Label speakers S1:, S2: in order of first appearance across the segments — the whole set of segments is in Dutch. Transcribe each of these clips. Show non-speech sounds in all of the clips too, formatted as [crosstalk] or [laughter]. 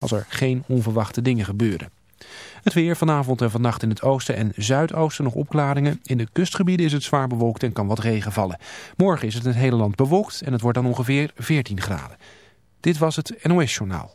S1: als er geen onverwachte dingen gebeuren. Het weer vanavond en vannacht in het oosten en zuidoosten nog opklaringen. In de kustgebieden is het zwaar bewolkt en kan wat regen vallen. Morgen is het in het hele land bewolkt en het wordt dan ongeveer 14 graden. Dit was het NOS Journaal.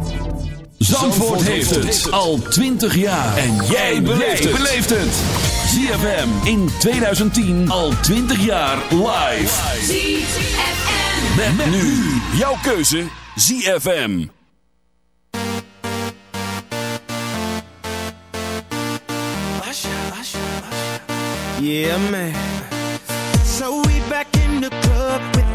S2: Zandvoort heeft het al 20 jaar. En jij beleeft het. ZFM in 2010 al 20 jaar live.
S3: ZFM.
S2: Met, met nu jouw keuze ZFM.
S4: Yeah, man. So we back in the club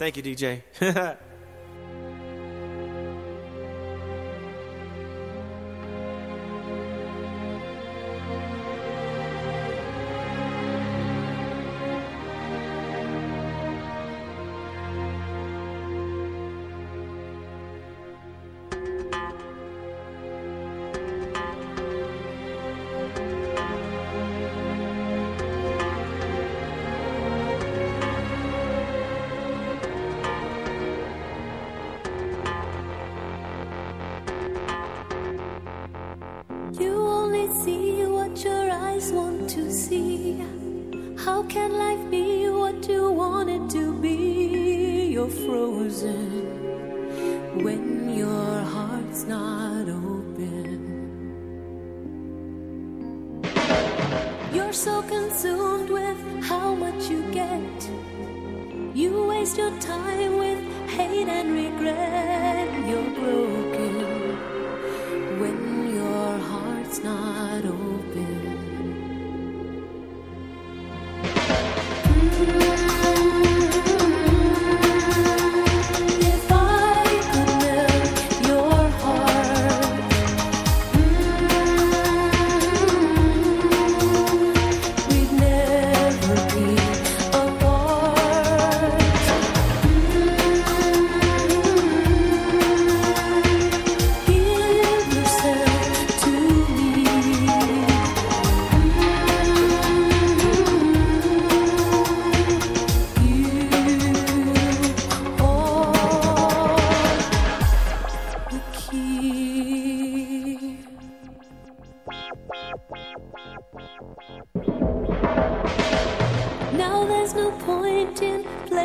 S5: Thank you, DJ. [laughs]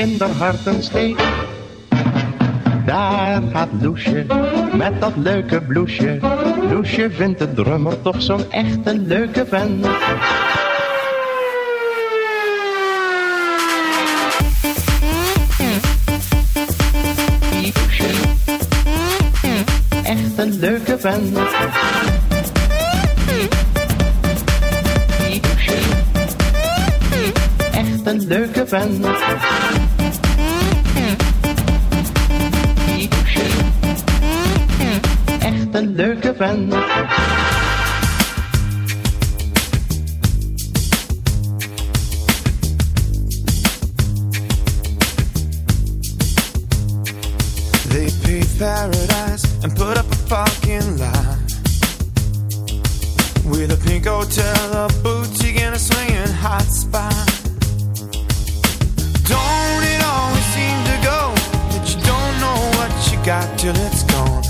S6: In haar steek. Daar gaat Loesje met dat leuke bloesje. Loesje vindt de drummer toch zo'n echte leuke vent. Loesje, Echt een leuke vent. Echt een leuke vent. Vent.
S7: They paved paradise and put up a parking lot with a pink hotel, a boutique, and a swinging hot spot. Don't it always seem to go that you don't know what you got till it's gone?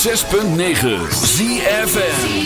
S2: 106.9 ZFM.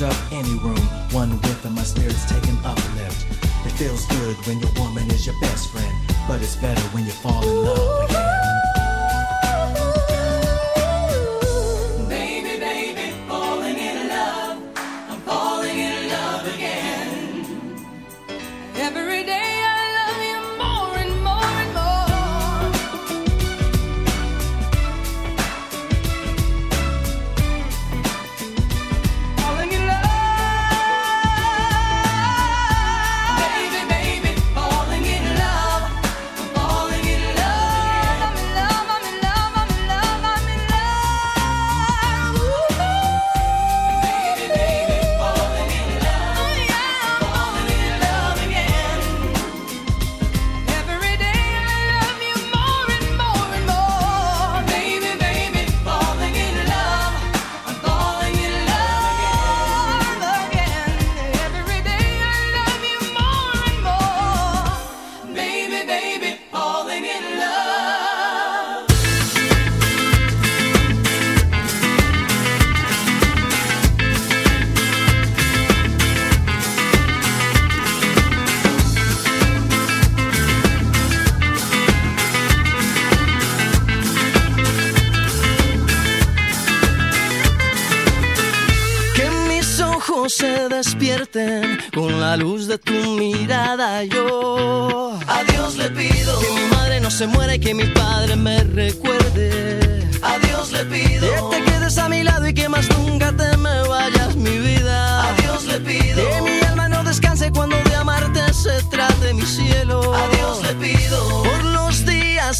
S8: Up any room. One whiff and my spirit's taken uplift. It feels good when your woman is your best friend, but it's better when you fall in love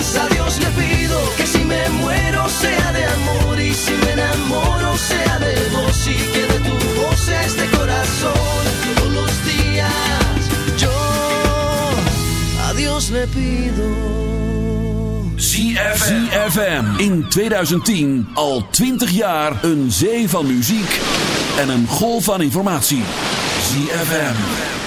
S9: Días a Dios le pido que si me muero sea de amor y si me enamoro sea de vos y que de tu voz este corazón. Todos los días yo a Dios le pido.
S2: ZFM. ZFM. In 2010 al 20 jaar een zee van muziek en een golf van informatie. ZFM.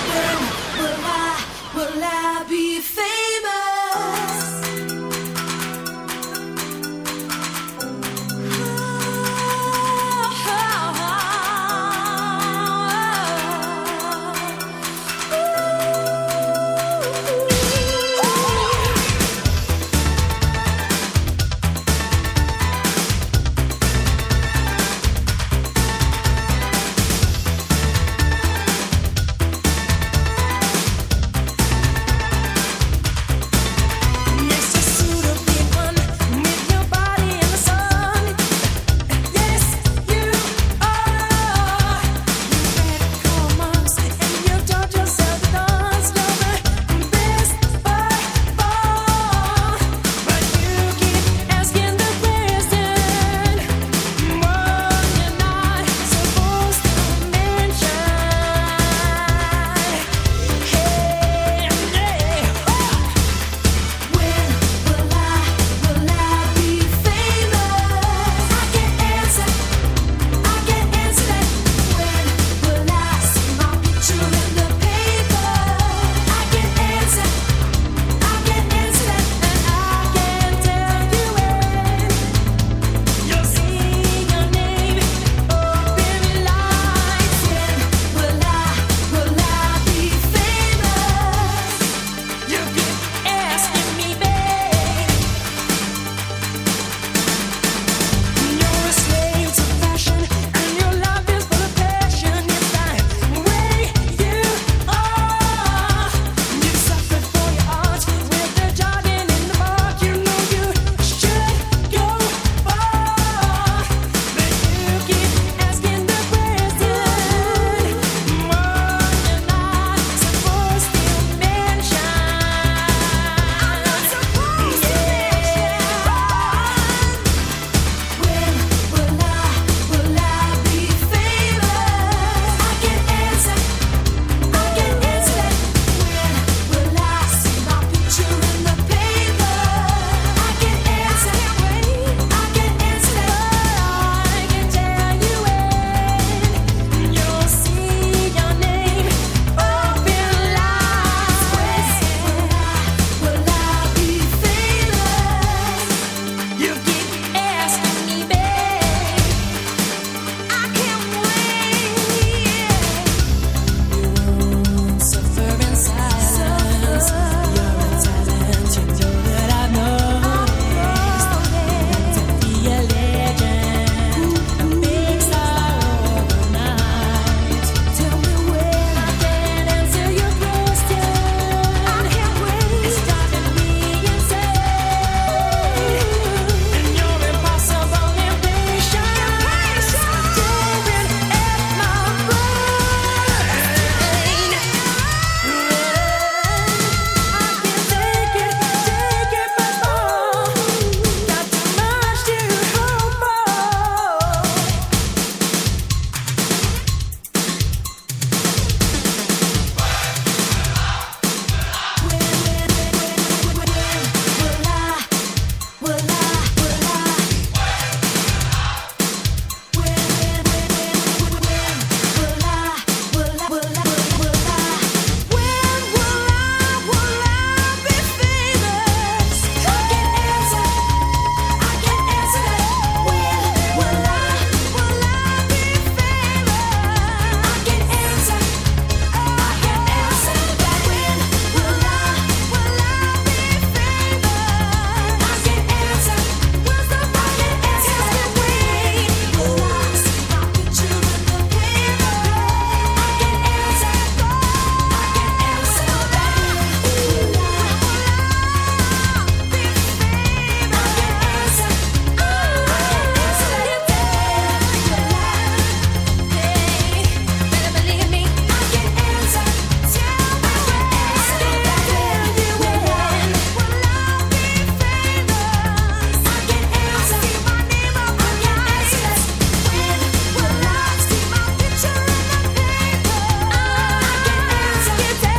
S10: you
S5: take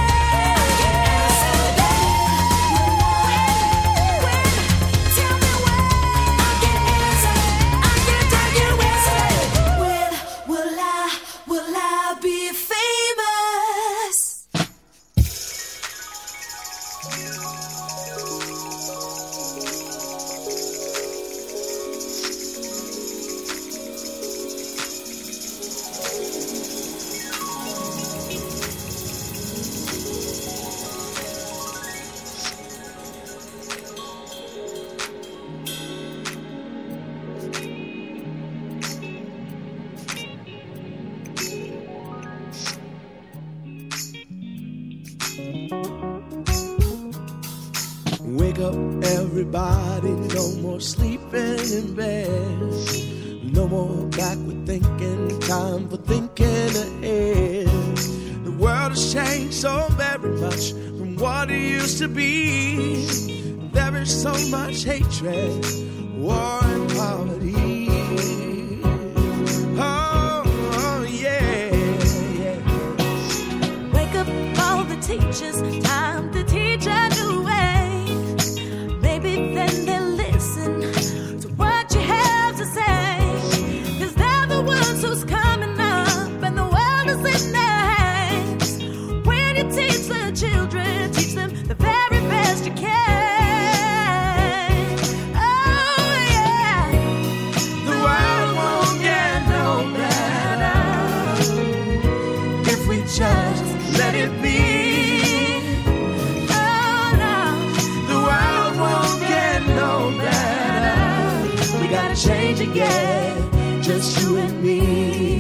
S5: gotta change again, just you and me.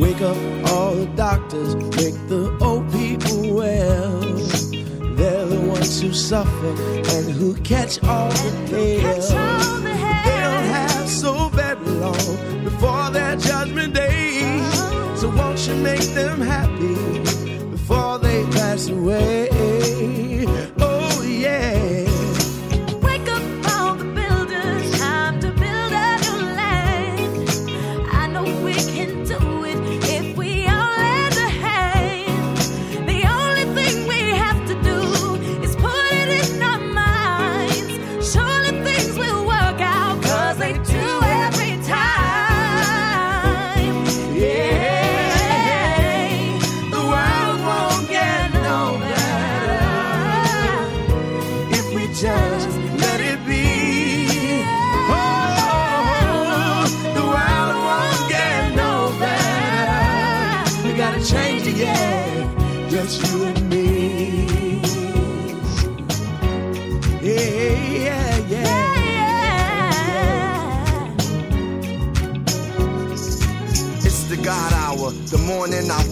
S5: Wake up all the doctors, make the old people well. They're the ones who suffer and who catch all the hell. They don't have so very long before their judgment day. So won't you make them happy before they pass away?
S10: in
S11: I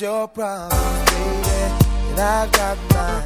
S11: your
S5: problems, baby, and I've got mine.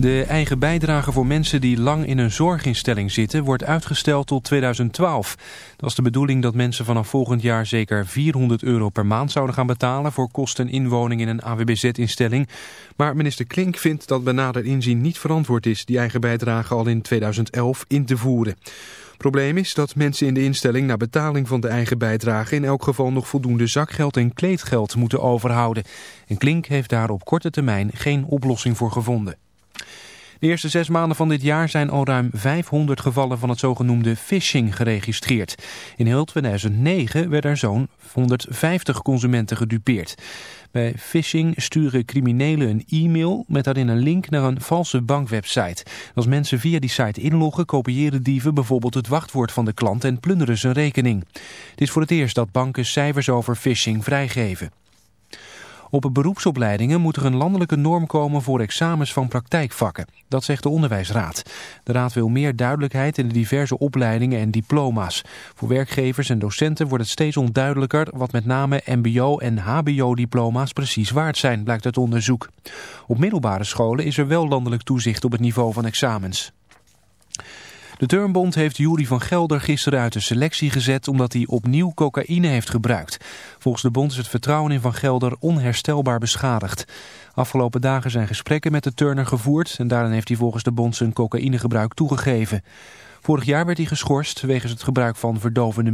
S1: De eigen bijdrage voor mensen die lang in een zorginstelling zitten wordt uitgesteld tot 2012. Dat is de bedoeling dat mensen vanaf volgend jaar zeker 400 euro per maand zouden gaan betalen voor kosten en inwoning in een AWBZ-instelling. Maar minister Klink vindt dat bij nader inzien niet verantwoord is die eigen bijdrage al in 2011 in te voeren. Probleem is dat mensen in de instelling na betaling van de eigen bijdrage in elk geval nog voldoende zakgeld en kleedgeld moeten overhouden. En Klink heeft daar op korte termijn geen oplossing voor gevonden. De eerste zes maanden van dit jaar zijn al ruim 500 gevallen van het zogenoemde phishing geregistreerd. In heel 2009 werden er zo'n 150 consumenten gedupeerd. Bij phishing sturen criminelen een e-mail met daarin een link naar een valse bankwebsite. Als mensen via die site inloggen, kopiëren dieven bijvoorbeeld het wachtwoord van de klant en plunderen zijn rekening. Het is voor het eerst dat banken cijfers over phishing vrijgeven. Op beroepsopleidingen moet er een landelijke norm komen voor examens van praktijkvakken. Dat zegt de Onderwijsraad. De raad wil meer duidelijkheid in de diverse opleidingen en diploma's. Voor werkgevers en docenten wordt het steeds onduidelijker wat met name mbo- en hbo-diploma's precies waard zijn, blijkt uit onderzoek. Op middelbare scholen is er wel landelijk toezicht op het niveau van examens. De Turnbond heeft Jury van Gelder gisteren uit de selectie gezet omdat hij opnieuw cocaïne heeft gebruikt. Volgens de bond is het vertrouwen in Van Gelder onherstelbaar beschadigd. Afgelopen dagen zijn gesprekken met de turner gevoerd en daarin heeft hij volgens de bond zijn cocaïnegebruik toegegeven. Vorig jaar werd hij geschorst wegens het gebruik van verdovende